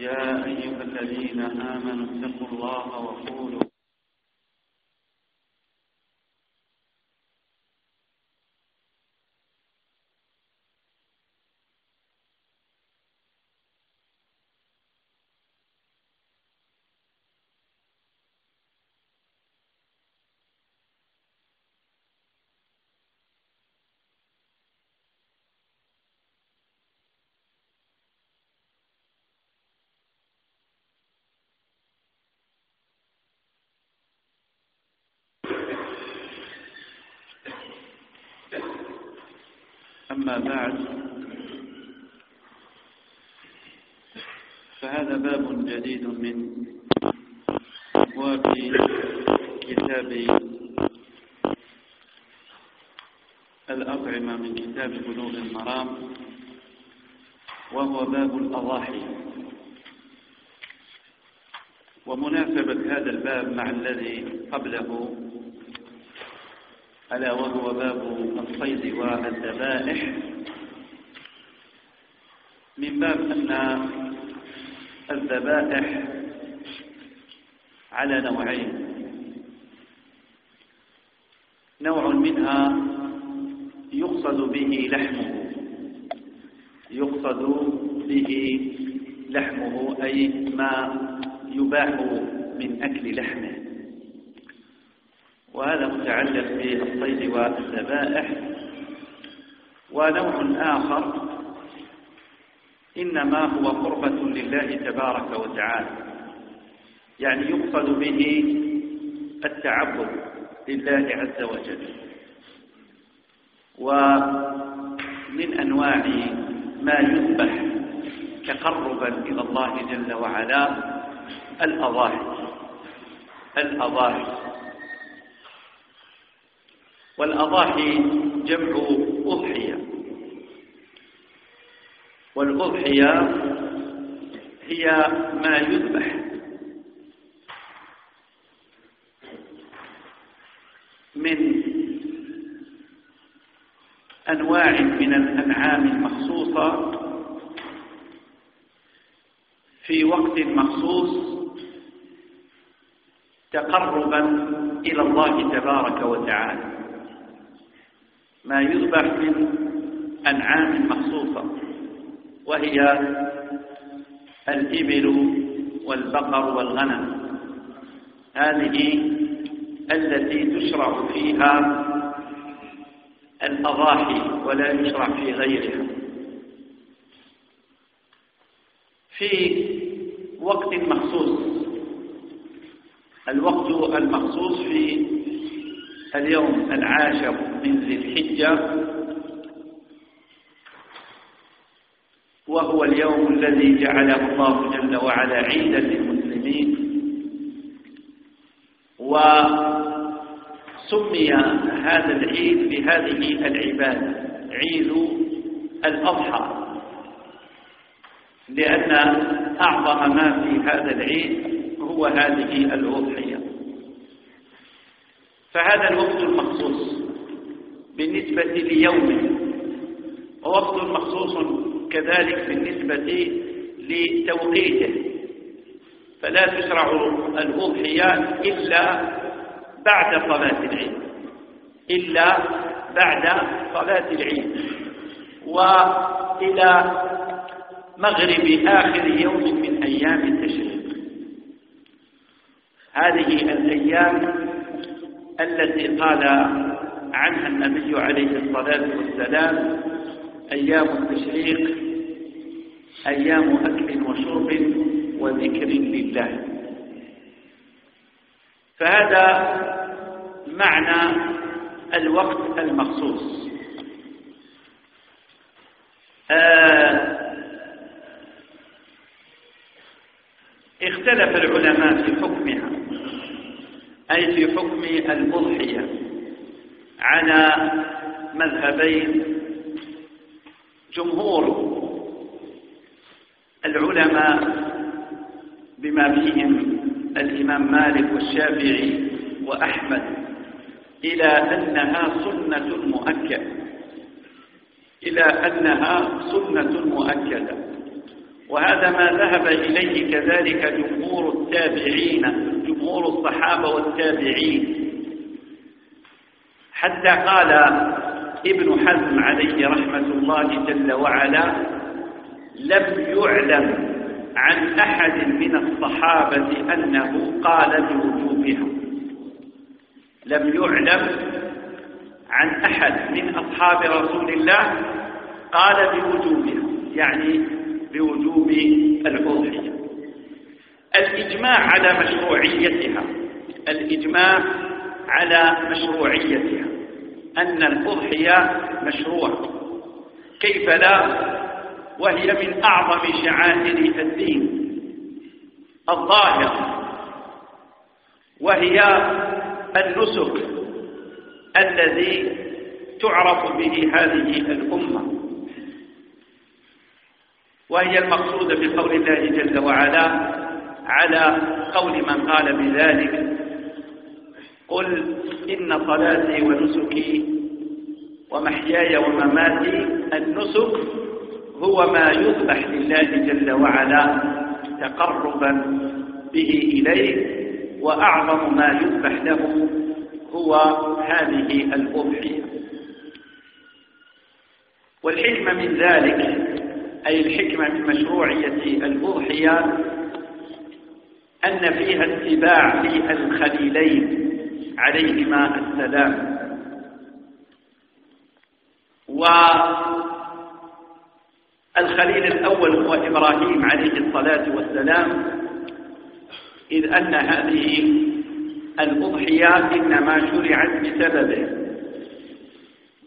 يا أيها الذين آمنوا اتقوا الله وقولوا أما بعد فهذا باب جديد من أبواب كتاب الأطعمة من كتاب بلوغ المرام وهو باب الأضاحي. ومناسبة هذا الباب مع الذي قبله ألا وهو باب الصيد والذبائح. من باب أن الذبائح على نوعين. نوع منها يقصد به لحمه. يقصد به لحمه أي ما يباح من أكل لحمه. وهذا متعلق بالصيد والذبائح. ونوع آخر إنما هو قربة لله تبارك وتعالى. يعني يقصد به التعبد لله عز وجل. ومن أنواع ما يذبح تقربا إلى الله جل وعلا الأضاحي. الأضاحي. والأضاحي جمع أضحية. والأضحية هي ما يذبح. من أنواع من الأنعام المخصوصة في وقت مخصوص تقربا إلى الله تبارك وتعالى. ما يذبح من أنعام مخصوصة وهي الإبل والبقر والغنم. هذه التي تشرع فيها الأضاحي ولا يشرع في غيرها. في وقت مخصوص الوقت المخصوص في اليوم العاشر من ذي الحجة وهو اليوم الذي جعله الله جل وعلا عيدا للمسلمين وسمي هذا العيد بهذه العبادة عيد الأضحى لأن أعظم ما في هذا العيد هو هذه الأضحية. فهذا الوقت المخصوص بالنسبة ليومه ووقت مخصوص كذلك بالنسبة لتوقيته. فلا تشرع الأضحيات إلا بعد صلاة العيد. إلا بعد صلاة العيد. وإلى مغرب آخر يوم من أيام التشريق. هذه الأيام التي قال عنها النبي عليه الصلاة والسلام أيام التشريق أيام أكل وشرب وذكر لله. فهذا معنى الوقت المخصوص. آه، اختلف العلماء في حكمها. أي في حكم الأضحية على مذهبين جمهور العلماء بما فيهم الإمام مالك والشافعي وأحمد إلى أنها سنة مؤكدة إلى أنها سنة مؤكدة. وهذا ما ذهب إليه كذلك جمهور التابعين جمهور الصحابة والتابعين. حتى قال ابن حزم عليه رحمة الله جل وعلا لم يعلم عن أحد من الصحابة أنه قال بوجوبها لم يعلم عن أحد من أصحاب رسول الله قال بوجوبها يعني بوجوب الأضحية. الإجماع على مشروعيتها. الإجماع على مشروعيتها. أن الأضحية مشروع. كيف لا؟ وهي من أعظم شعائر الدين. الظاهر. وهي النسك الذي تعرف به هذه الأمة. وهي المقصودة بقول الله جل وعلا على قول من قال بذلك. قل إن صلاتي ونسكي ومحياي ومماتي النسك هو ما يذبح لله جل وعلا تقربا به إليه وأعظم ما يذبح له هو هذه الأضحية. والحكمة من ذلك أي الحكمة من مشروعية الأضحية أن فيها اتباع في الخليلين عليهما السلام. والخليل الأول هو إبراهيم عليه الصلاة والسلام إذ أن هذه الأضحية إنما شرعت بسببه.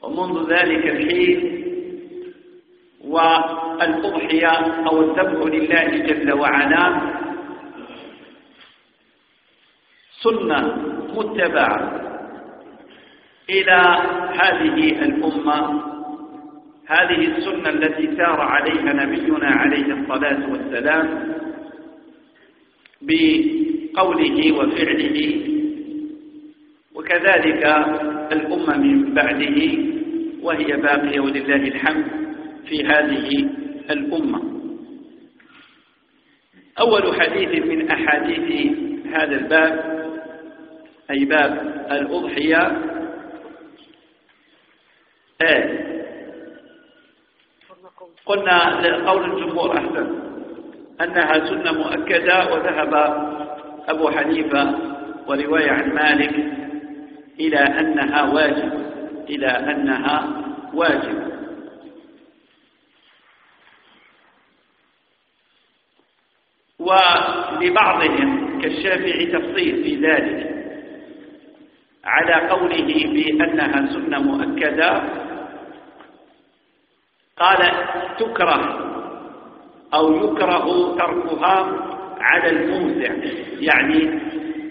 ومنذ ذلك الحين والأضحية أو الذبح لله جل وعلا. سنة متبعة إلى هذه الأمة. هذه السنة التي سار عليها نبينا عليه الصلاة والسلام بقوله وفعله. وكذلك الأمة من بعده وهي باقية ولله الحمد. في هذه الأمة. أول حديث من أحاديث هذا الباب أي باب الأضحية آه قلنا قول الجمهور أحسن أنها سنة مؤكدة وذهب أبو حنيفة ورواية عن مالك إلى أنها واجب إلى أنها واجب. ولبعضهم كالشافعي تفصيل في ذلك على قوله بأنها سنة مؤكدة قال تكره أو يكره تركها على الموسع يعني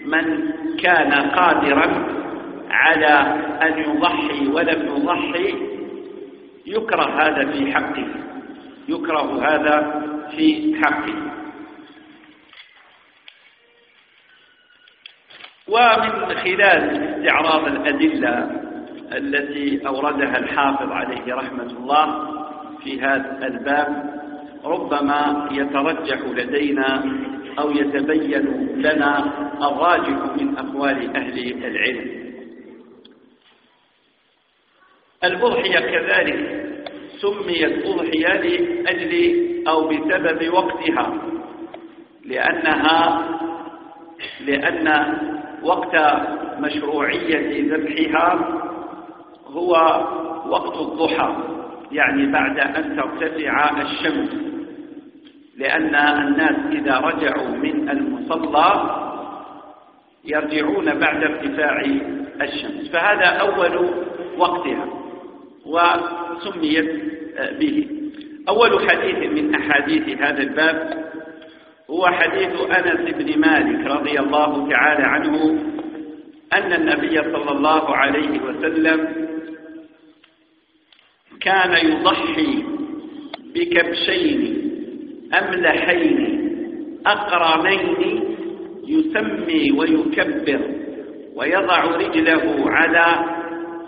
من كان قادرا على أن يضحي ولم يضحي يكره هذا في حقه يكره هذا في حقه. ومن خلال استعراض الأدلة التي أوردها الحافظ عليه رحمة الله في هذا الباب ربما يترجح لدينا أو يتبين لنا الراجح من أقوال أهل العلم. الأضحية كذلك سميت أضحية لأجل أو بسبب وقتها لأنها لأن وقت مشروعية ذبحها هو وقت الضحى يعني بعد أن ترتفع الشمس. لأن الناس إذا رجعوا من المصلى يرجعون بعد ارتفاع الشمس. فهذا أول وقتها وسميت به. أول حديث من أحاديث هذا الباب هو حديث أنس بن مالك رضي الله تعالى عنه أن النبي صلى الله عليه وسلم كان يضحي بكبشين أملحين أقرنين يسمي ويكبر ويضع رجله على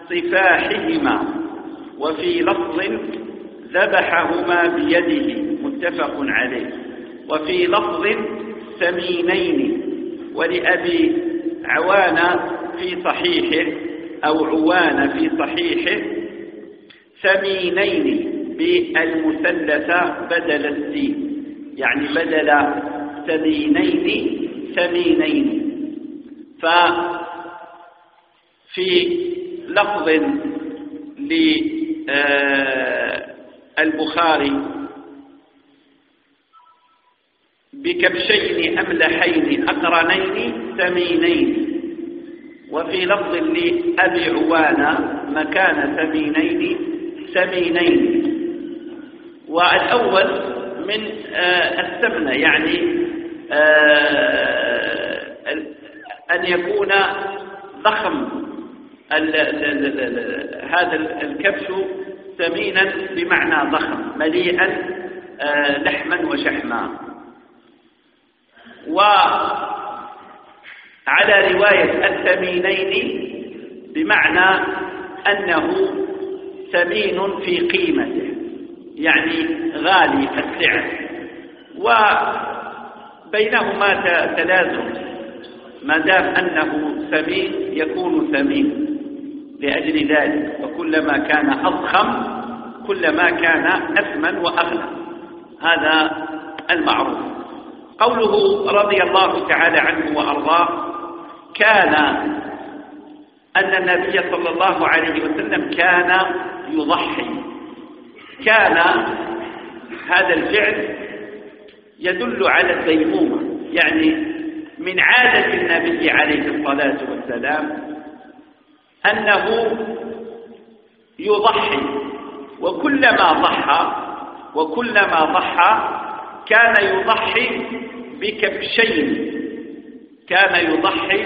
صفاحهما وفي لفظ ذبحهما بيده متفق عليه. وفي لفظ ثمينين ولأبي عوان في صحيحه أو عوان في صحيحه. ثمينين بالمثلثة بدل السين يعني بدل ثمينين ثمينين ففي لفظ للبخاري بكبشين أملحين أقرنين ثمينين. وفي لفظ لأبي عوانة مكان ثمينين ثمينين. والأول من آه، الثمنة يعني آه، أن يكون ضخم هذا الكبش ثمينا بمعنى ضخم مليئا آه، لحما وشحما. وعلى رواية الثمينين بمعنى أنه ثمين في قيمته يعني غالي السعر. وبينهما تلازم ما دام أنه ثمين يكون ثمين لأجل ذلك. وكلما كان أضخم كلما كان أثمن وأغلى هذا المعروف. قوله رضي الله تعالى عنه وأرضاه كان أن النبي صلى الله عليه وسلم كان يضحي. كان هذا الفعل يدل على الديمومة يعني من عادة النبي عليه الصلاة والسلام أنه يضحي وكلما ضحى وكلما ضحى كان يضحي بكبشين كان يضحي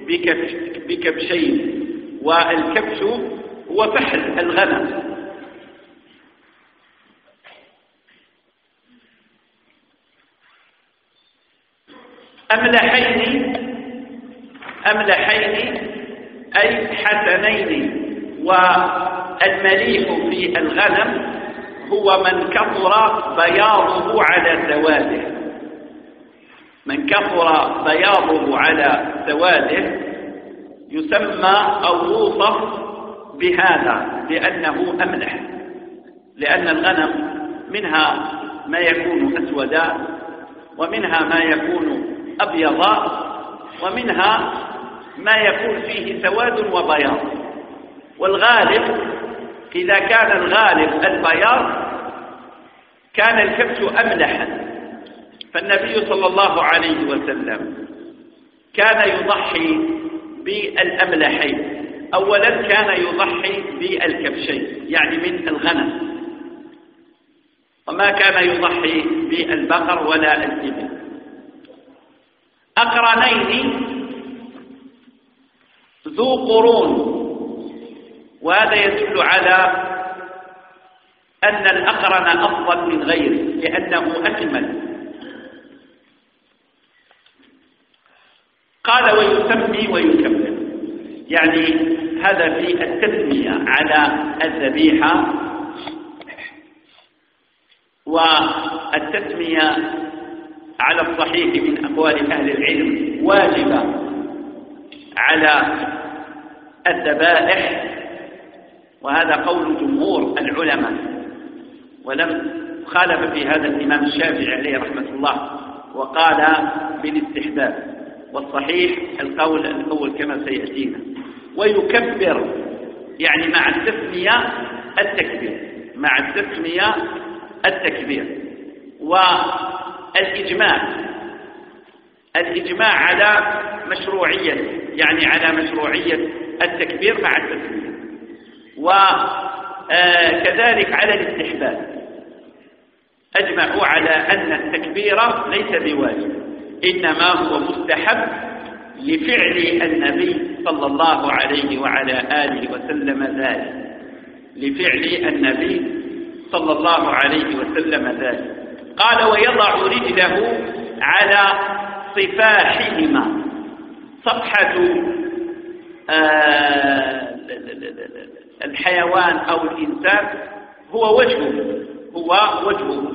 بكبش بكبشين والكبش هو فحل الغنم. أملحين أملحين أي حسنين. والمليح في الغنم هو من كثر بياضه على سواده. من كثر بياضه على سواده يسمى أو يوصف بهذا لأنه أملح لأن الغنم منها ما يكون أسودا ومنها ما يكون أبيضا ومنها ما يكون فيه سواد وبياض. والغالب إذا كان الغالب البياض كان الكبش أملحا. فالنبي صلى الله عليه وسلم كان يضحي بالأملحين. أولا كان يضحي بالكبشين يعني من الغنم. وما كان يضحي بالبقر ولا الإبل. أقرنين ذو قرون. وهذا يدل على أن الأقرن أفضل من غيره لأنه أكمل. قال ويسمي ويكمل. يعني هذا في التسمية على الذبيحة والتسمية على الصحيح من أقوال أهل العلم واجبة على الذبائح وهذا قول جمهور العلماء. ولم خالف في هذا الإمام الشافعي عليه رحمة الله وقال بالاستحباب. والصحيح القول الأول كما سيأتينا. ويكبر يعني مع التسمية التكبير. مع التسمية التكبير. والإجماع الإجماع على مشروعية يعني على مشروعية التكبير مع التسمية. وكذلك على الاستحباب. أجمعوا على أن التكبير ليس بواجب إنما هو مستحب لفعل النبي صلى الله عليه وعلى آله وسلم ذلك. لفعل النبي صلى الله عليه وسلم ذلك. قال ويضع رجله على صفاحهما. صفحة آه، الحيوان أو الإنسان هو وجهه هو وجهه.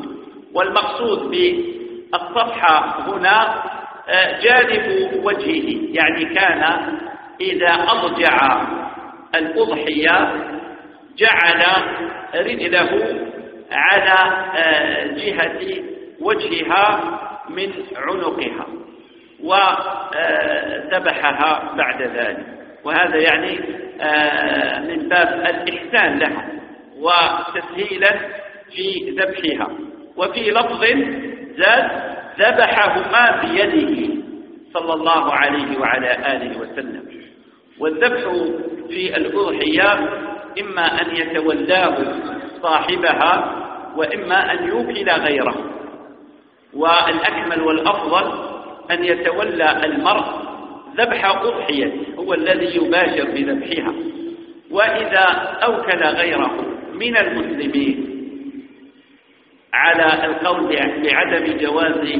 والمقصود بالصفحة هنا آه، جانب وجهه. يعني كان إذا أضجع الأضحية جعل رجله على آه، جهة وجهها من عنقها وذبحها بعد ذلك. وهذا يعني آه، من باب الإحسان لها وتسهيلا في ذبحها. وفي لفظ زاد ذبحهما بيده صلى الله عليه وعلى آله وسلم. والذبح في الأضحية إما أن يتولاه صاحبها وإما أن يوكل غيره. والأكمل والأفضل أن يتولى المرء ذبح أضحيته هو الذي يباشر بذبحها. وإذا أوكل غيره من المسلمين على القول بعدم جواز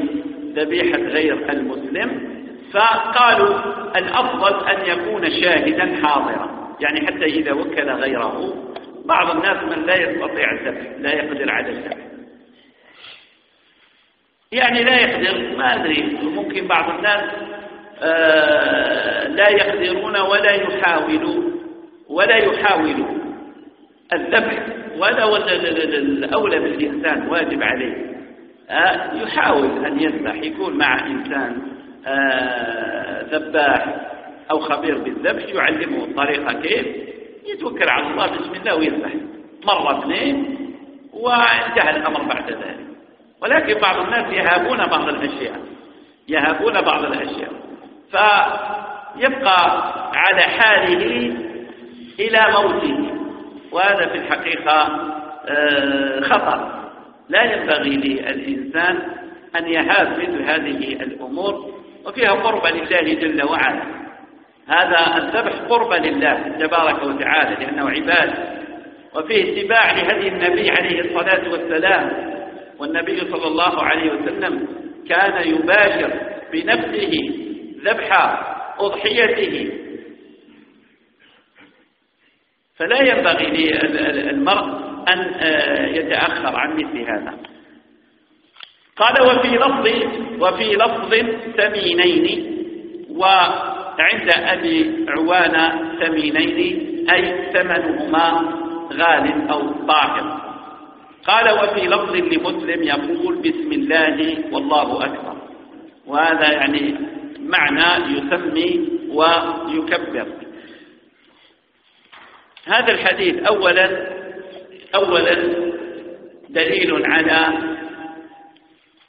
ذبيحة غير المسلم فقالوا الأفضل أن يكون شاهدا حاضرا. يعني حتى إذا وكل غيره بعض الناس من لا يستطيع الذبح لا يقدر على الذبح. يعني لا يقدر ما أدري ممكن بعض الناس لا يقدرون ولا يحاولوا ولا يحاولوا الذبح ولا الأولى بالإنسان واجب عليه. آه يحاول أن يذبح يكون مع إنسان آه ذباح أو خبير بالذبح يعلمه الطريقة كيف يتوكل على الله بسم الله ويذبح. مرة اثنين وانتهى الأمر بعد ذلك. ولكن بعض الناس يهابون بعض الأشياء يهابون بعض الأشياء. فيبقى على حاله إلى موته وهذا في الحقيقة آه، خطر. لا ينبغي للإنسان أن يهاب مثل هذه الأمور وفيها قرب لله جل وعلا. هذا الذبح قرب لله تبارك وتعالى لأنه عباد وفيه اتباع لهدي النبي عليه الصلاة والسلام. والنبي صلى الله عليه وسلم كان يباشر بنفسه ذبح أضحيته. فلا ينبغي للمرء أن آه، يتأخر عن مثل هذا. قال وفي لفظ وفي لفظ ثمينين وعند أبي عوان ثمينين أي ثمنهما غال أو طاهر. قال وفي لفظ لمسلم يقول بسم الله والله أكبر. وهذا يعني معنى يسمي ويكبر. هذا الحديث أولا أولا دليل على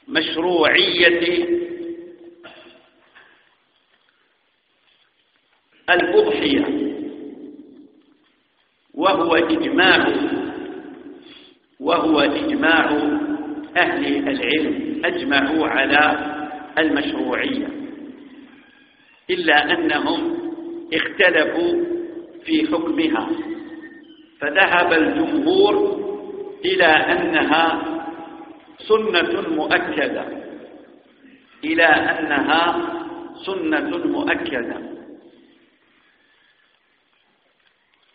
مشروعية الأضحية وهو إجماع وهو إجماع أهل العلم أجمعوا على المشروعية. إلا أنهم اختلفوا في حكمها. فذهب الجمهور إلى أنها سنة مؤكدة. إلى أنها سنة مؤكدة.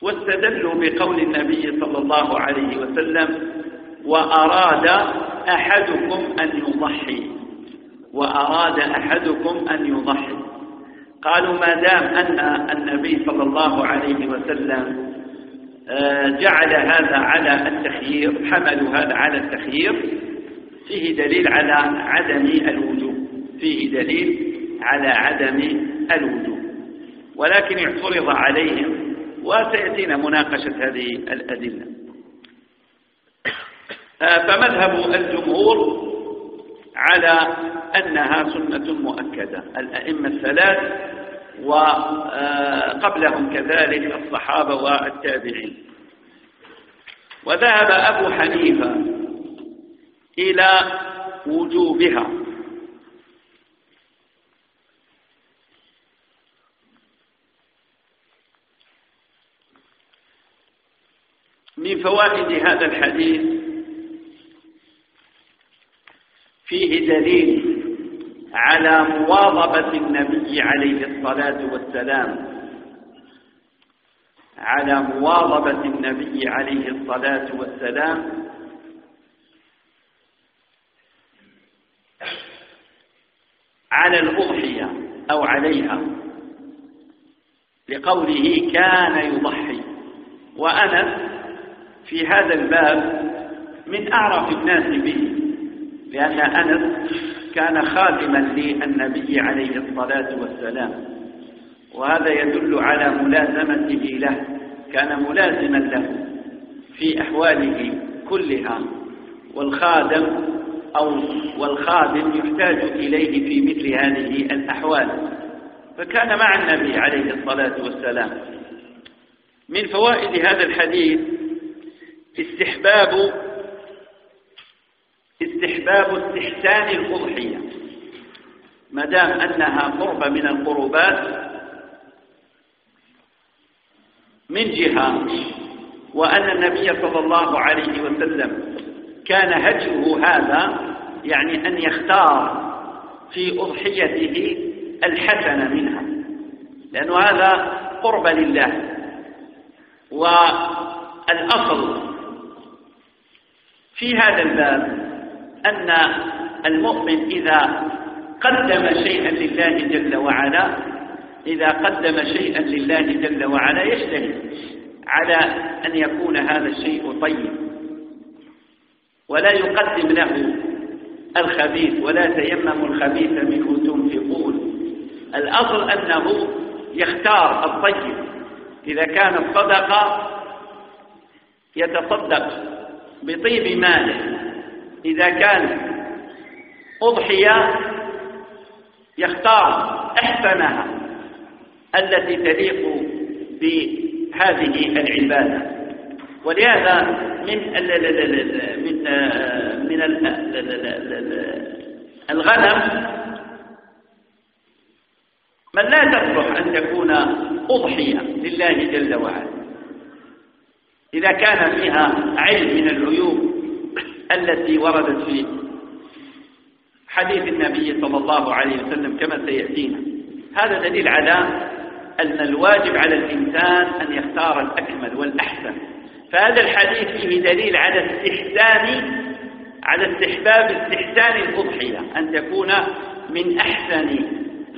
واستدلوا بقول النبي صلى الله عليه وسلم وأراد أحدكم أن يضحي. وأراد أحدكم أن يضحي. قالوا ما دام أن النبي صلى الله عليه وسلم آه، جعل هذا على التخيير حملوا هذا على التخيير فيه دليل على عدم الوجوب فيه دليل على عدم الوجوب. ولكن اعترض عليهم وسيأتينا مناقشة هذه الأدلة. آه، فمذهب الجمهور على أنها سنة مؤكدة. الأئمة الثلاث وقبلهم كذلك الصحابة والتابعين. وذهب أبو حنيفة إلى وجوبها. من فوائد هذا الحديث فيه دليل على مواظبة النبي عليه الصلاة والسلام. على مواظبة النبي عليه الصلاة والسلام. على الأضحية أو عليها. لقوله كان يضحي. وأنا في هذا الباب من أعرف الناس به لأن أنس كان خادما للنبي عليه الصلاة والسلام. وهذا يدل على ملازمته له كان ملازما له في أحواله كلها. والخادم أو والخادم يحتاج إليه في مثل هذه الأحوال. فكان مع النبي عليه الصلاة والسلام. من فوائد هذا الحديث استحباب استحباب استحسان الأضحية. ما دام أنها قربة من القربات من جهة وأن النبي صلى الله عليه وسلم كان هديه هذا يعني أن يختار في أضحيته الحسن منها. لأن هذا قرب لله. والأصل في هذا الباب أن المؤمن إذا قدم شيئا لله جل وعلا إذا قدم شيئا لله جل وعلا يجتهد على أن يكون هذا الشيء طيب. ولا يقدم له الخبيث ولا تيمموا الخبيث منه تنفقون. الأصل أنه يختار الطيب. إذا كان الصدقة يتصدق بطيب ماله. إذا كان أضحية يختار أحسنها التي تليق بهذه العبادة. ولهذا من من من الغنم من لا تصلح أن تكون أضحية لله جل وعلا. إذا كان فيها علم من العيوب التي وردت في حديث النبي صلى الله عليه وسلم كما سيأتينا. هذا دليل على أن الواجب على الإنسان أن يختار الأكمل والأحسن. فهذا الحديث فيه دليل على استحسان على استحباب استحسان الأضحية أن تكون من أحسن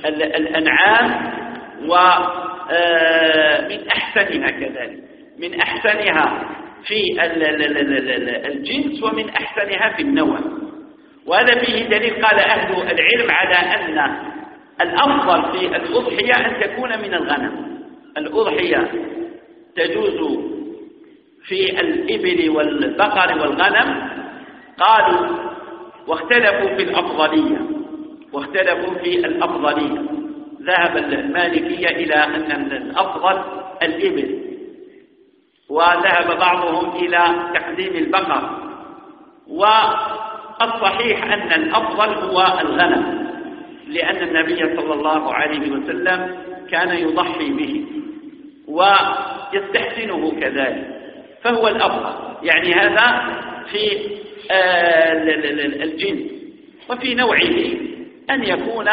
الأنعام ومن آه، أحسنها كذلك من أحسنها في الجنس ومن أحسنها في النوع. وهذا فيه دليل قال أهل العلم على أن الأفضل في الأضحية أن تكون من الغنم. الأضحية تجوز في الإبل والبقر والغنم. قالوا واختلفوا في الأفضلية. واختلفوا في الأفضلية. ذهب المالكية إلى أن الأفضل الإبل. وذهب بعضهم إلى تقديم البقر. والصحيح أن الأفضل هو الغنم لأن النبي صلى الله عليه وسلم كان يضحي به ويستحسنه كذلك فهو الأفضل. يعني هذا في آه، الجنس وفي نوعه أن يكون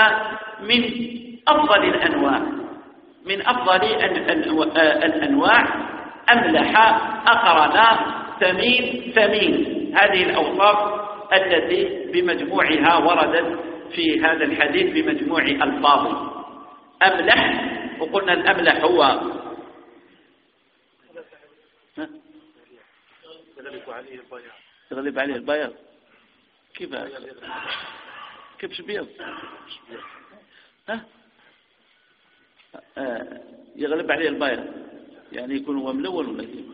من أفضل الأنواع من أفضل الأنواع أملح أقرن ثمين ثمين. هذه الأوصاف التي بمجموعها وردت في هذا الحديث بمجموع ألفاظه أملح وقلنا الأملح هو يغلب عليه البياض. كيف؟ كيف شبيض؟ ها؟ آه، يغلب عليه البياض. يعني يكون هو ملون ولا كيف؟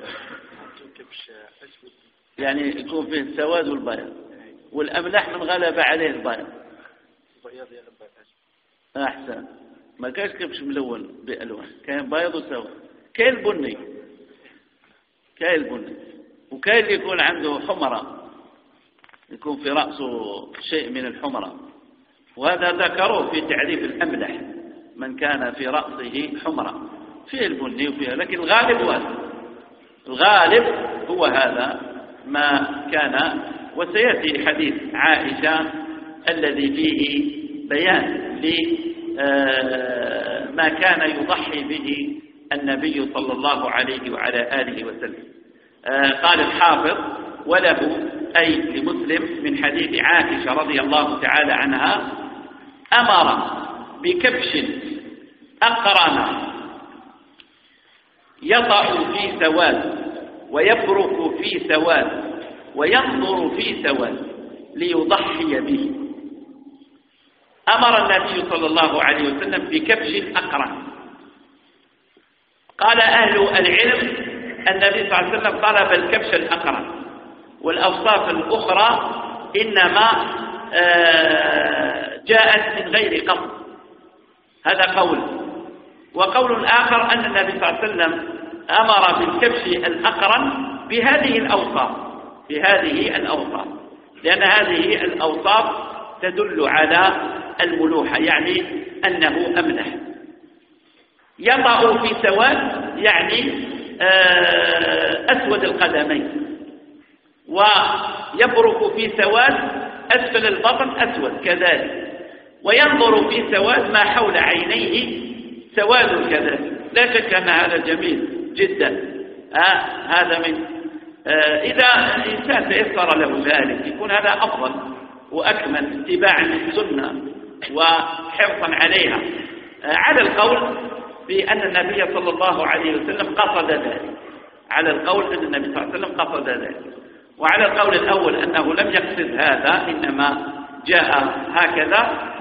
يعني يكون فيه السواد والبياض. والأملح من غلب عليه البياض. أحسن. ما كانش كبش ملون بألوان. كان بيض وسواد. كاين بني كاين بني وكاين اللي يكون عنده حمرة. يكون في رأسه شيء من الحمرة. وهذا ذكروه في تعريف الأملح من كان في رأسه حمرة. فيه البني وفيه لكن الغالب هو الغالب هو هذا ما كان وسيأتي حديث عائشة الذي فيه بيان لما كان يضحي به النبي صلى الله عليه وعلى آله وسلم. آه، قال الحافظ وله أي لمسلم من حديث عائشة رضي الله تعالى عنها أمر بكبش أقرن يطأ في سواد ويبرك في سواد وينظر في سواد ليضحي به. أمر النبي صلى الله عليه وسلم بكبش أقرن قال أهل العلم النبي صلى الله عليه وسلم طلب الكبش الأقرن والأوصاف الأخرى إنما آه، جاءت من غير قصد. هذا قول. وقول آخر أن النبي صلى الله عليه وسلم أمر بالكبش الأقرن بهذه الأوصاف بهذه الأوصاف. لأن هذه الأوصاف تدل على الملوحة يعني أنه أمنح. يطأ في سواد يعني آه، أسود القدمين. ويبرك في سواد أسفل البطن أسود كذلك. وينظر في سواد ما حول عينيه سواد كذلك. لا شك أن هذا جميل جدا. آه هذا من آه إذا الإنسان تيسر له ذلك يكون هذا أفضل وأكمل اتباعا للسنة وحرصا عليها. آه على القول بأن النبي صلى الله عليه وسلم قصد ذلك. على القول أن النبي صلى الله عليه وسلم قصد ذلك. وعلى القول الأول أنه لم يقصد هذا إنما جاء هكذا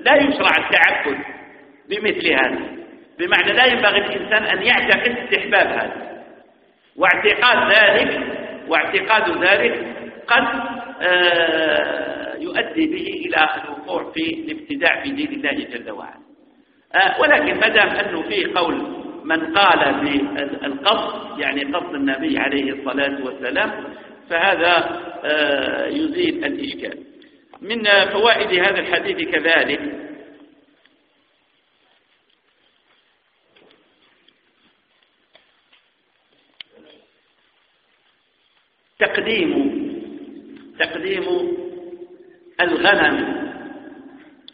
فلا يشرع التعبد بمثل هذا. بمعنى لا ينبغي الإنسان أن يعتقد استحباب هذا. واعتقاد ذلك واعتقاد ذلك قد آه، يؤدي به إلى الوقوع في الابتداع في دين الله جل وعلا. آه، ولكن ما دام أنه في قول من قال بالقصد يعني قصد النبي عليه الصلاة والسلام فهذا آه، يزيل الإشكال. من فوائد هذا الحديث كذلك. تقديم تقديم الغنم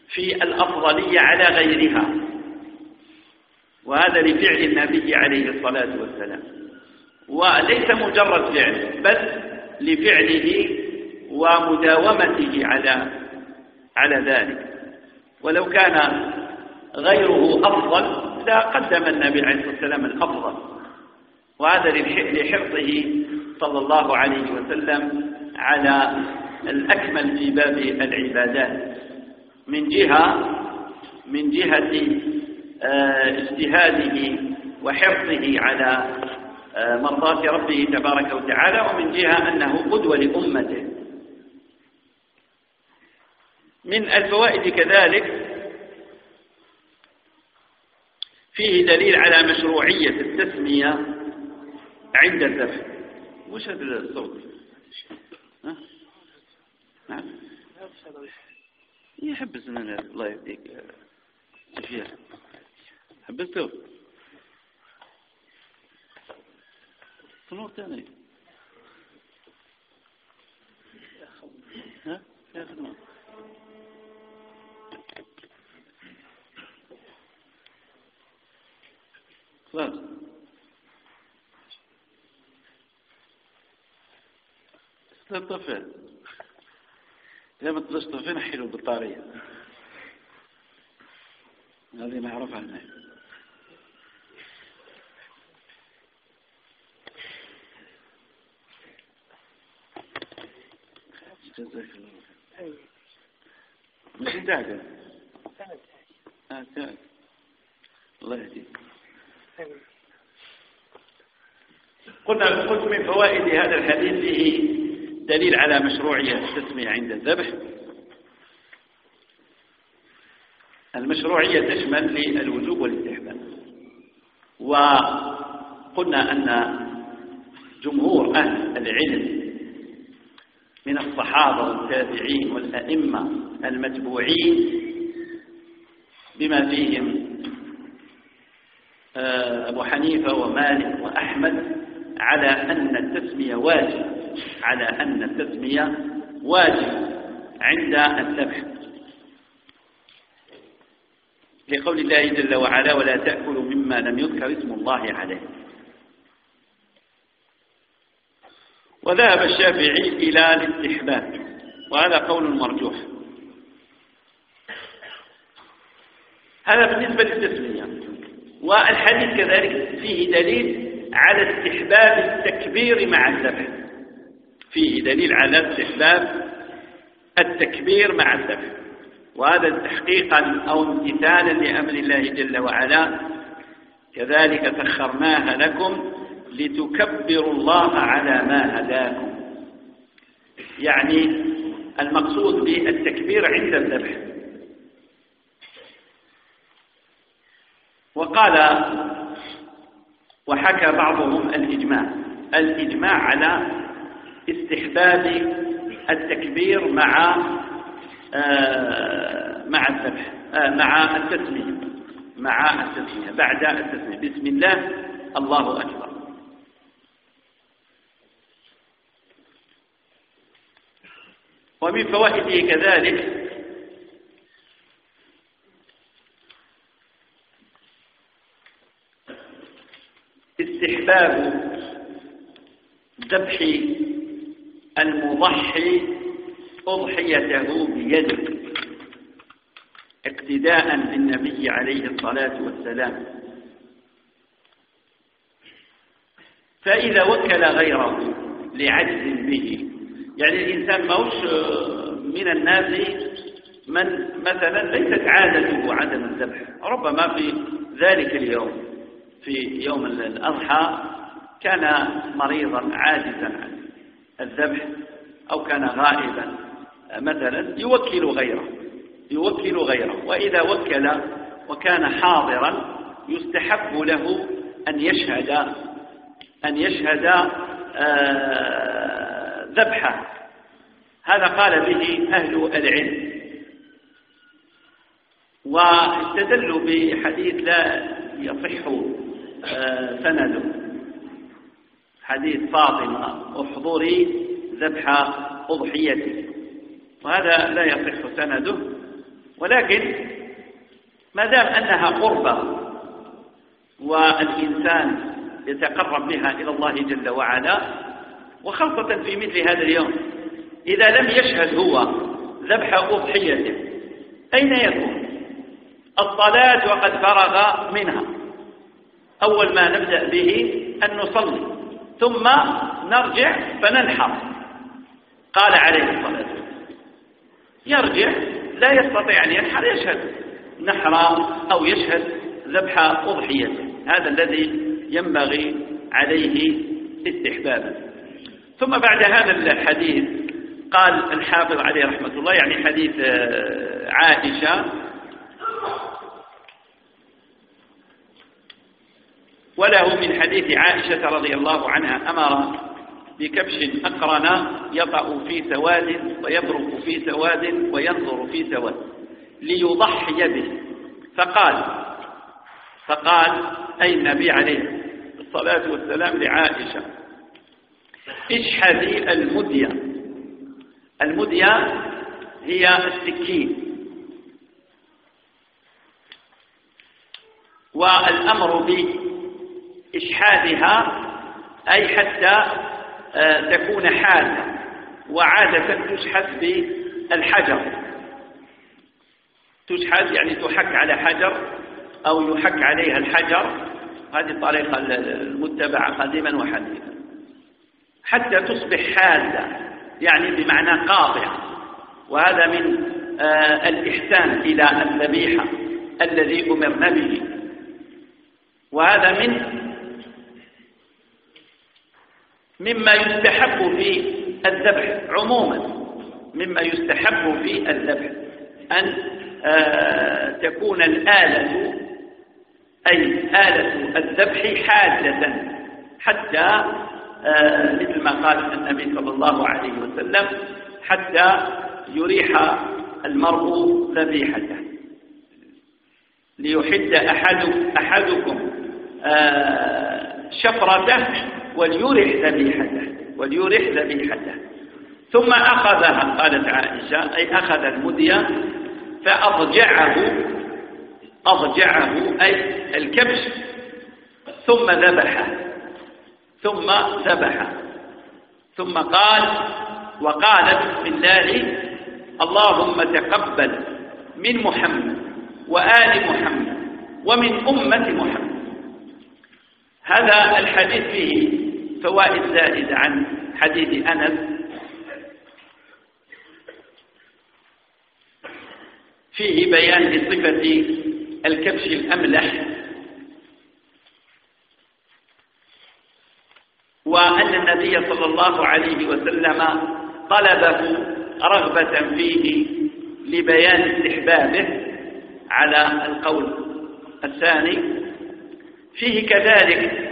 في الأفضلية على غيرها. وهذا لفعل النبي عليه الصلاة والسلام. وليس مجرد فعل بل لفعله ومداومته على على ذلك. ولو كان غيره أفضل لا قدم النبي عليه الصلاة والسلام الأفضل. وهذا لحرصه صلى الله عليه وسلم على الأكمل في باب العبادات. من جهة من جهة آه، اجتهاده وحرصه على مرضات ربه تبارك وتعالى ومن جهة أنه قدوة لأمته. من الفوائد كذلك فيه دليل على مشروعية التسمية عند الذبح. وش هذا الصوت؟ نعم. يحبس من الله يهديك. سفيان حبسته صنور ثاني. ها؟ يا خدمة خلاص تطفئ إذا ما تقدرش تطفئ نحيله البطارية هذه نعرفها هنا جزاك الله مش انتهى آه تعال الله يهديك قلنا قلت من فوائد هذا الحديث فيه دليل على مشروعية التسمية عند الذبح. المشروعية تشمل للوجوب والاستحباب. وقلنا أن جمهور أهل العلم من الصحابة والتابعين والأئمة المتبوعين بما فيهم أبو حنيفة ومالك وأحمد على أن التسمية واجب على أن التسمية واجب عند الذبح. لقول الله جل وعلا ولا تأكلوا مما لم يذكر اسم الله عليه. وذهب الشافعي إلى الاستحباب وهذا قول مرجوح. هذا بالنسبة للتسمية. والحديث كذلك فيه دليل على استحباب التكبير مع الذبح. فيه دليل على استحباب التكبير مع الذبح. وهذا تحقيقا أو امتثالا لأمر الله جل وعلا. كذلك سخرناها لكم لتكبروا الله على ما هداكم. يعني المقصود بالتكبير عند الذبح. وقال وحكى بعضهم الإجماع. الإجماع على استحباب التكبير مع آه، مع الذبح آه، مع التسمية مع التسمية بعد التسمية بسم الله الله أكبر. ومن فوائده كذلك استحباب ذبح المضحي أضحيته بيده اقتداء بالنبي عليه الصلاة والسلام. فإذا وكل غيره لعجز به يعني الإنسان موش من الناس من مثلا ليست عادته عدم الذبح ربما في ذلك اليوم. في يوم الأضحى كان مريضا عاجزا عن الذبح أو كان غائبا مثلا يوكل غيره يوكل غيره وإذا وكل وكان حاضرا يستحب له أن يشهد أن يشهد آه، ذبحه. هذا قال به أهل العلم. واستدلوا بحديث لا يصح سنده. حديث فاطمة احضري ذبح أضحيتي وهذا لا يصح سنده ولكن ما دام أنها قربة والإنسان يتقرب بها إلى الله جل وعلا وخاصة في مثل هذا اليوم إذا لم يشهد هو ذبح أضحيته أين يكون؟ الصلاة وقد فرغ منها. أول ما نبدأ به أن نصلي ثم نرجع فننحر. قال عليه الصلاة والسلام يرجع لا يستطيع أن ينحر يشهد. نحرا أو يشهد ذبح أضحيته هذا الذي ينبغي عليه استحبابا ثم بعد هذا الحديث قال الحافظ عليه رحمة الله يعني حديث آه، عائشة وله من حديث عائشة رضي الله عنها أمر بكبش أقرن يطأ في سواد ويبرق في سواد وينظر في سواد ليضحي به. فقال فقال أي النبي عليه الصلاة والسلام لعائشة اشحذي المدية. المدية هي السكين. والأمر بإشحاذها أي حتى آه، تكون حادة وعادة تشحذ بالحجر. تشحذ يعني تحك على حجر أو يحك عليها الحجر. هذه الطريقة المتبعة قديما وحديثا. حتى تصبح حادة يعني بمعنى قاطعة وهذا من آه الإحسان إلى الذبيحة الذي أمرنا به. وهذا من مما يستحب في الذبح عموما. مما يستحب في الذبح. أن آه تكون الآلة أي آلة الذبح حادة حتى آه، مثل ما قال النبي صلى الله عليه وسلم حتى يريح المرء ذبيحته. ليحد أحد أحدكم آه، شفرته وليرح ذبيحته وليرح ذبيحته. ثم أخذها قالت عائشة أي أخذ المدية فأضجعه أضجعه أي الكبش ثم ذبحه ثم ذبحه. ثم قال وقال بسم الله اللهم تقبل من محمد وآل محمد ومن أمة محمد. هذا الحديث فيه فوائد زائدة عن حديث أنس. فيه بيان لصفة الكبش الأملح. وأن النبي صلى الله عليه وسلم طلبه رغبة فيه لبيان استحبابه على القول الثاني. فيه كذلك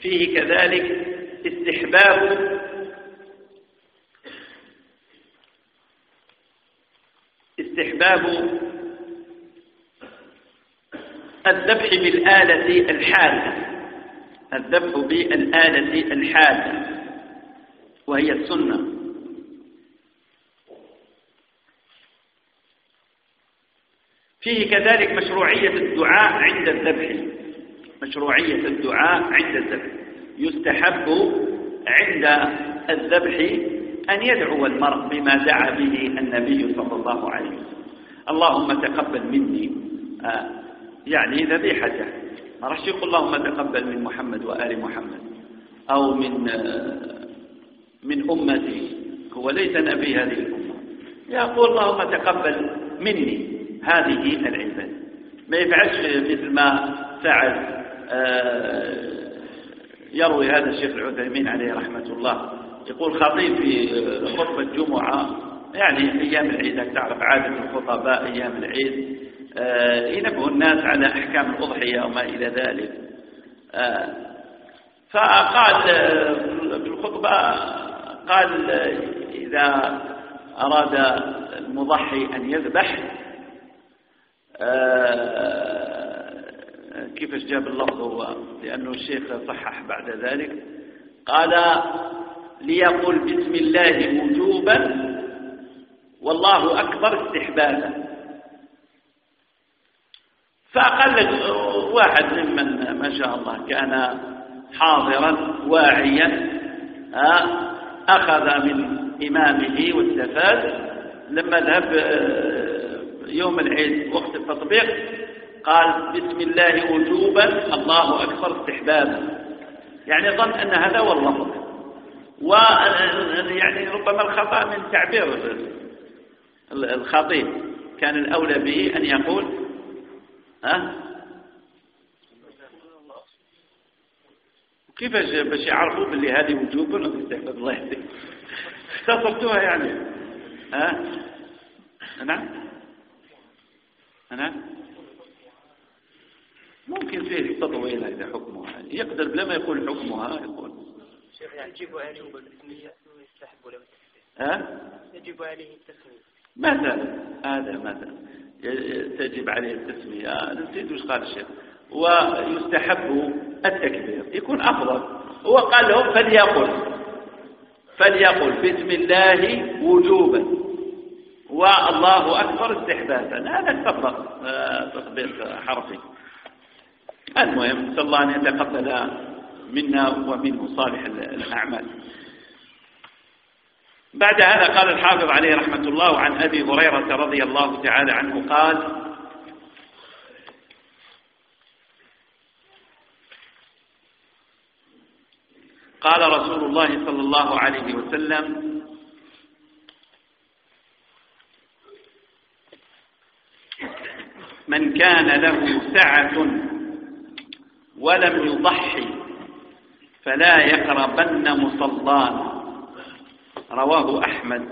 فيه كذلك استحباب استحباب الذبح بالآلة الحادة. الذبح بالآلة الحادة. وهي السنة. فيه كذلك مشروعية الدعاء عند الذبح. مشروعية الدعاء عند الذبح. يستحب عند الذبح أن يدعو المرء بما دعا به النبي صلى الله عليه وسلم. اللهم تقبل مني آه يعني ذبيحته. ما راح يقول اللهم تقبل من محمد وآل محمد أو من آه من أمتي. هو ليس نبي هذه الأمة. يقول اللهم تقبل مني هذه العبادة ما يفعلش مثل ما فعل يروي هذا الشيخ العثيمين عليه رحمة الله. يقول خطيب في خطبة جمعة يعني أيام العيد تعرف عادة الخطباء أيام العيد؟ آه، ينبه الناس على أحكام الأضحية وما إلى ذلك. آه، فقال آه، في الخطبة قال إذا أراد المضحي أن يذبح كيفاش جاب اللفظ هو؟ لأنه الشيخ صحح بعد ذلك. قال ليقل بسم الله وجوبا والله أكبر استحبابا. فأقل واحد ممن ما شاء الله كان حاضرا واعيا أخذ من إمامه واستفاد لما ذهب يوم العيد وقت التطبيق قال بسم الله وجوبا الله أكبر استحبابا. يعني ظن أن هذا هو اللفظ و يعني ربما الخطأ من تعبير الخطيب. كان الأولى به أن يقول ها؟ كيفاش باش يعرفوا باللي هذه وجوب؟ ولا مستحبب الله يهديك اختصرتوها يعني. ها؟ نعم؟ نعم؟ ممكن فيه تطويل إذا حكمها. يقدر بلا ما يقول حكمها يقول. شيخ يعني يجب عليه التسمية ويستحب له ها؟ يجب عليه التسمية. مثلا هذا مثلا تجب عليه التسمية. نسيت وش قال الشيخ. ويستحب التكبير. يكون أفضل. هو قال له فليقل. فليقل. بسم الله وجوبا. والله أكبر استحبابا. هذا تطبق آه، تطبيق حرفي. المهم نسأل الله أن يتقبل منا ومنه صالح الأعمال. بعد هذا قال الحافظ عليه رحمة الله عن أبي هريرة رضي الله تعالى عنه قال قال رسول الله صلى الله عليه وسلم من كان له سعة ولم يضحي فلا يقربن مصلانا. رواه أحمد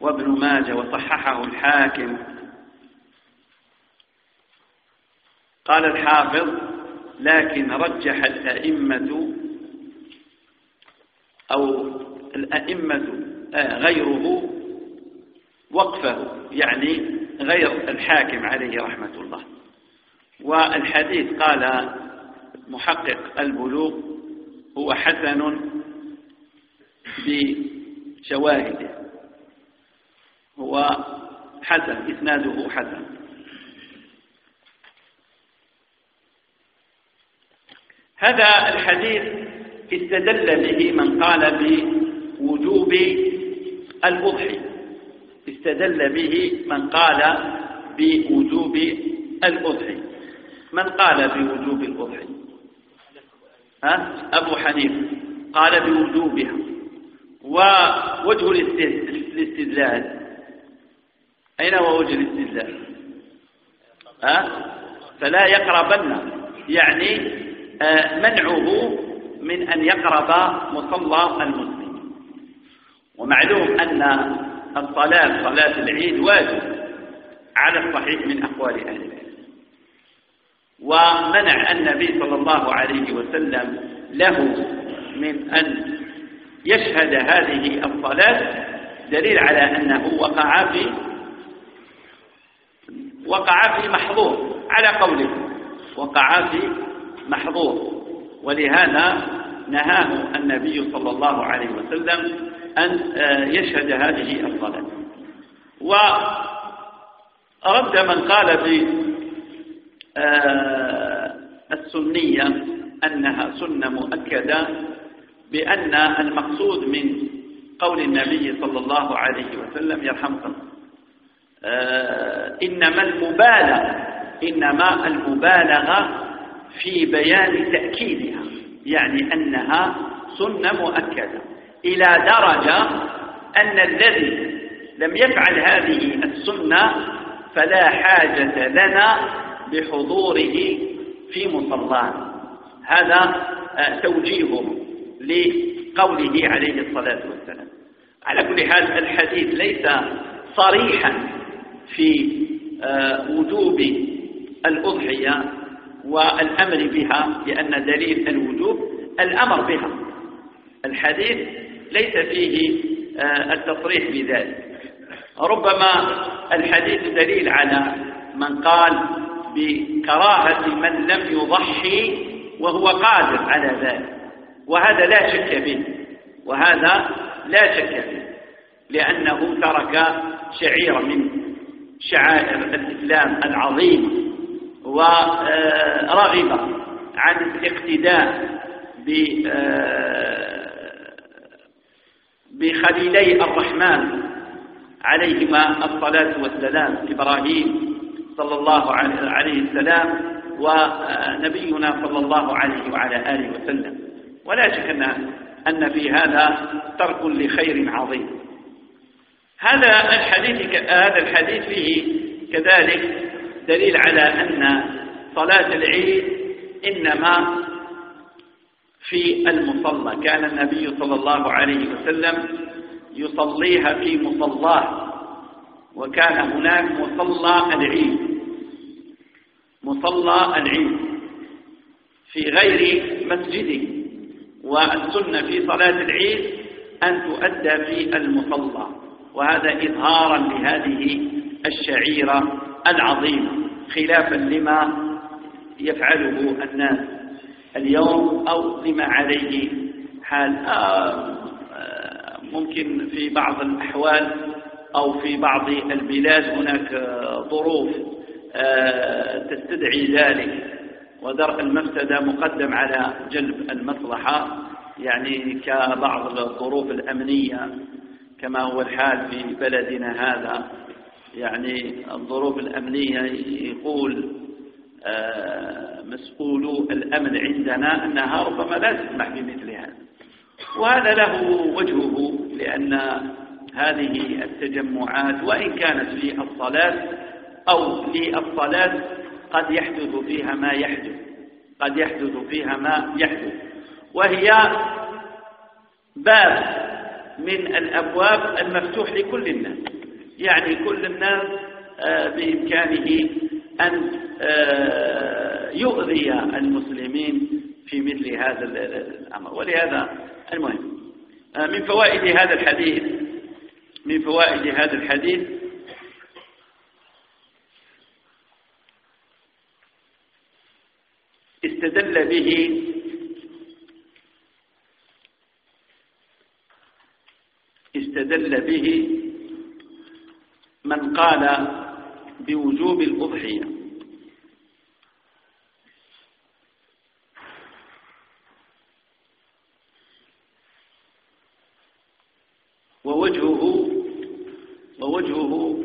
وابن ماجه وصححه الحاكم. قال الحافظ لكن رجح الأئمة أو الأئمة آه، غيره وقفه يعني غير الحاكم عليه رحمة الله. والحديث قال محقق البلوغ هو حسن بشواهده. هو حسن إسناده حسن. هذا الحديث استدل به من قال بوجوب الأضحية استدل به من قال بوجوب الأضحية من قال بوجوب الأضحية ها؟ أبو حنيفة قال بوجوبها. ووجه الاستدلال. أين هو وجه الاستدلال؟ ها؟ فلا يقربن. يعني آه، منعه من أن يقرب مصلى المسلم. ومعلوم أن الصلاة صلاة العيد واجب على الصحيح من أقوال أهل العلم. ومنع النبي صلى الله عليه وسلم له من أن يشهد هذه الصلاة دليل على أنه وقع في وقع في محظور على قوله وقع في محظور ولهذا نهاه النبي صلى الله عليه وسلم أن يشهد هذه الصلاة. ورد من قال آه، أنها سنة مؤكدة بأن المقصود من قول النبي صلى الله عليه وسلم يرحمكم آه، إنما المبالغة إنما المبالغة في بيان تأكيدها يعني أنها سنة مؤكدة إلى درجة أن الذي لم يفعل هذه السنة فلا حاجة لنا بحضوره في مصلانا هذا آه، توجيه لقوله عليه الصلاة والسلام. على كل حال الحديث ليس صريحا في آه، وجوب الأضحية والأمر بها لأن دليل الوجوب الأمر بها. الحديث ليس فيه آه، التصريح بذلك. ربما الحديث دليل على من قال بكراهة من لم يضحي وهو قادر على ذلك. وهذا لا شك به. وهذا لا شك به. لأنه ترك شعير من شعائر الإسلام العظيم ورغب عن الاقتداء آه، بخليلي الرحمن عليهما الصلاة والسلام إبراهيم. صلى الله عليه السلام ونبينا صلى الله عليه وعلى آله وسلم. ولا شك أن في هذا ترك لخير عظيم. هذا الحديث هذا الحديث فيه كذلك دليل على أن صلاة العيد إنما في المصلى. كان النبي صلى الله عليه وسلم يصليها في مصلاه وكان هناك مصلى العيد. مصلى العيد في غير مسجده والسنة في صلاة العيد أن تؤدى في المصلى. وهذا إظهارا لهذه الشعيرة العظيمة خلافا لما يفعله الناس اليوم أو لما عليه حال آه، آه، ممكن في بعض الأحوال أو في بعض البلاد هناك ظروف تستدعي ذلك. ودرء المفسدة مقدم على جلب المصلحة يعني كبعض الظروف الأمنية كما هو الحال في بلدنا هذا. يعني الظروف الأمنية يقول مسؤولو الأمن عندنا أنها ربما لا تسمح بمثل هذا. وهذا له وجهه لأن هذه التجمعات وإن كانت للصلاة أو للصلاة قد يحدث فيها ما يحدث. قد يحدث فيها ما يحدث. وهي باب من الأبواب المفتوح لكل الناس. يعني كل الناس آه، بإمكانه أن آه، يؤذي المسلمين في مثل هذا الأمر. ولهذا المهم آه، من فوائد هذا الحديث من فوائد هذا الحديث استدل به. استدل به من قال بوجوب الأضحية. ووجهه ووجهه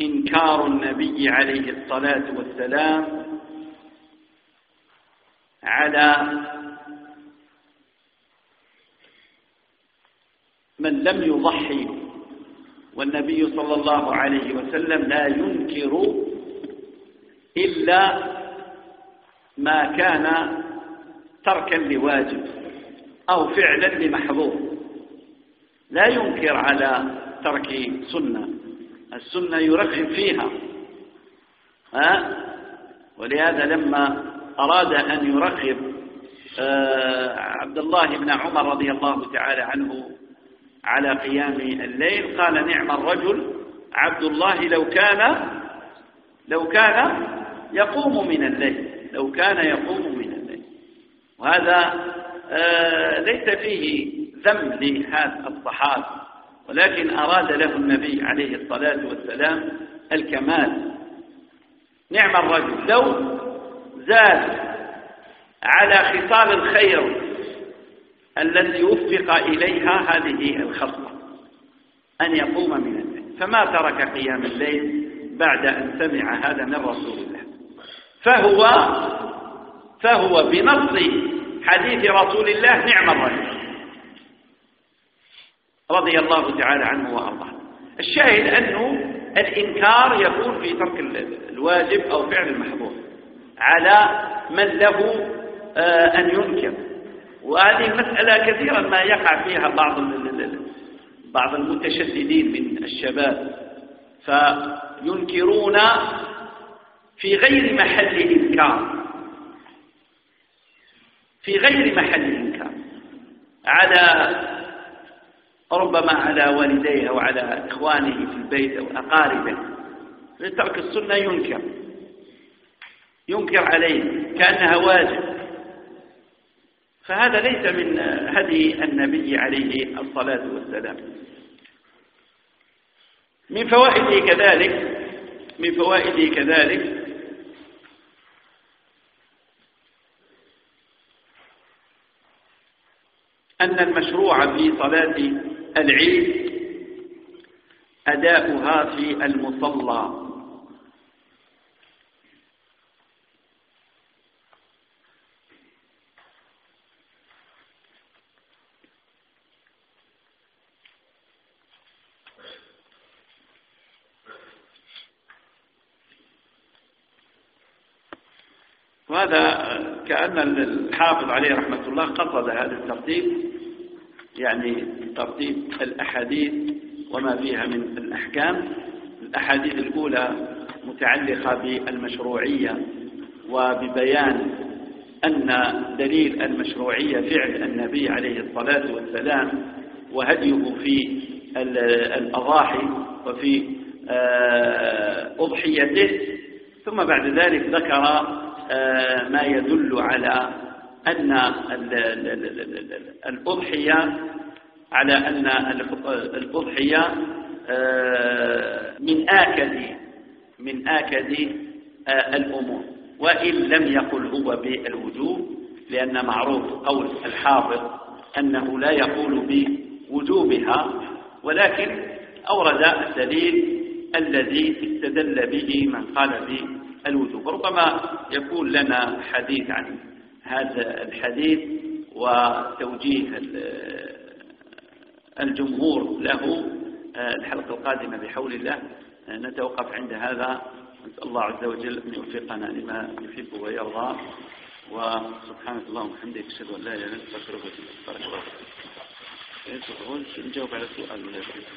إنكار النبي عليه الصلاة والسلام من لم يضحي والنبي صلى الله عليه وسلم لا ينكر إلا ما كان تركا لواجب أو فعلا لمحظور لا ينكر على ترك سنة. السنة يرغب فيها ها؟ ولهذا لما أراد أن يرغب آه، عبد الله بن عمر رضي الله تعالى عنه على قيام الليل. قال نعم الرجل عبد الله لو كان لو كان يقوم من الليل لو كان يقوم من الليل. وهذا آه، ليس فيه ذم لهذا الصحابي ولكن أراد له النبي عليه الصلاة والسلام الكمال. نعم الرجل لو زاد على خصال الخير التي وفق إليها هذه الخصلة أن يقوم من الليل فما ترك قيام الليل بعد أن سمع هذا من رسول الله. فهو فهو بنص حديث رسول الله نعم الرجل. رضي الله تعالى عنه وأرضاه. الشاهد أنه الإنكار يكون في ترك الواجب أو فعل المحظور. على من له آه، أن ينكر. وهذه المسألة كثيرا ما يقع فيها بعض بعض المتشددين من الشباب. فينكرون في غير محل إنكار. في غير محل إنكار. على ربما على والديه أو على إخوانه في البيت أو أقاربه. لترك السنة ينكر. ينكر عليه كأنها واجب. فهذا ليس من هدي النبي عليه الصلاة والسلام. من فوائده كذلك من فوائده كذلك أن المشروع في صلاة العيد أداؤها في المصلى. وهذا كأن الحافظ عليه رحمة الله قصد هذا الترتيب يعني ترتيب الأحاديث وما فيها من الأحكام. الأحاديث الأولى متعلقة بالمشروعية وببيان أن دليل المشروعية فعل النبي عليه الصلاة والسلام وهديه في الأضاحي وفي آه، أضحيته. ثم بعد ذلك ذكر ما يدل على أن الأضحية على أن الأضحية آه، من آكد من آكد آه، الأمور. وإن لم يقل هو بالوجوب لأن معروف قول الحافظ أنه لا يقول بوجوبها ولكن أورد الدليل الذي استدل به من قال بالوجوب ربما يكون لنا حديث عن هذا الحديث وتوجيه الجمهور له آه، الحلقة القادمة بحول الله. آه، نتوقف عند هذا. نسأل الله عز وجل أن يوفقنا لما يحب ويرضى. وسبحانك اللهم وبحمدك أشهد أن لا إله إلا أنت أستغفرك وأتوب إليك. الله فيك. نجاوب على ولا